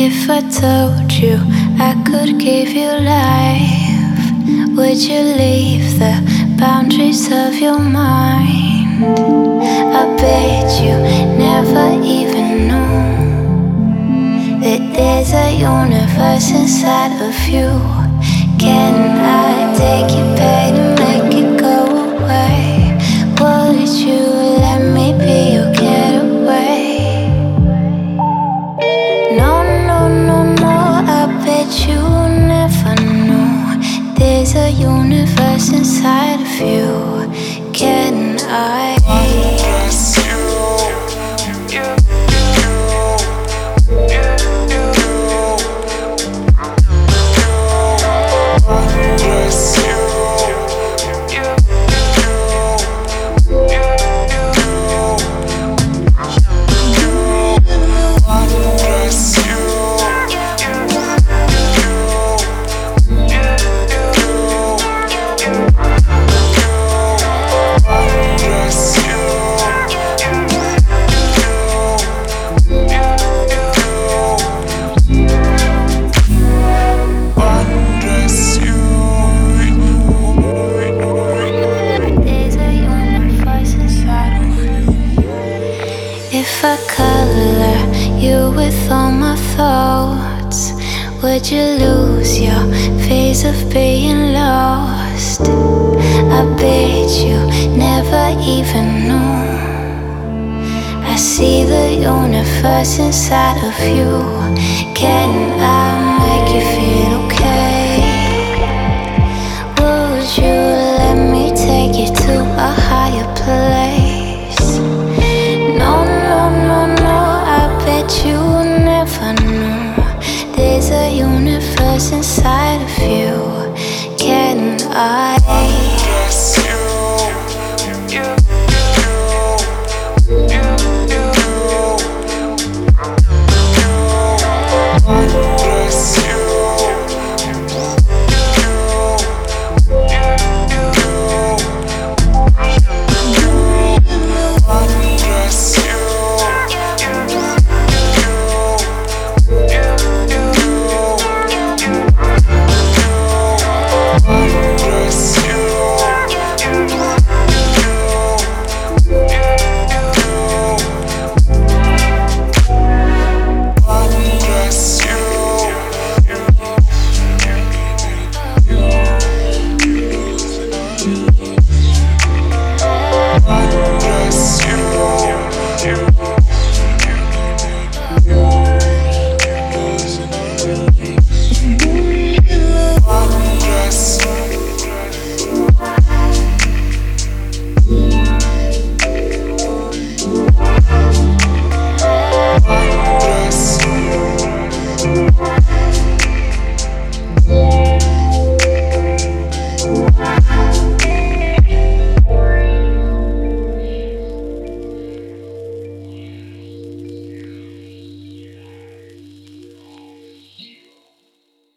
If I told you I could give you life, would you leave the boundaries of your mind? I bet you never even knew that there's a universe inside of you. Can I take you back color you with all my thoughts, would you lose your phase of being lost? I bet you never even knew. I see the universe inside of you. Can I make you feel?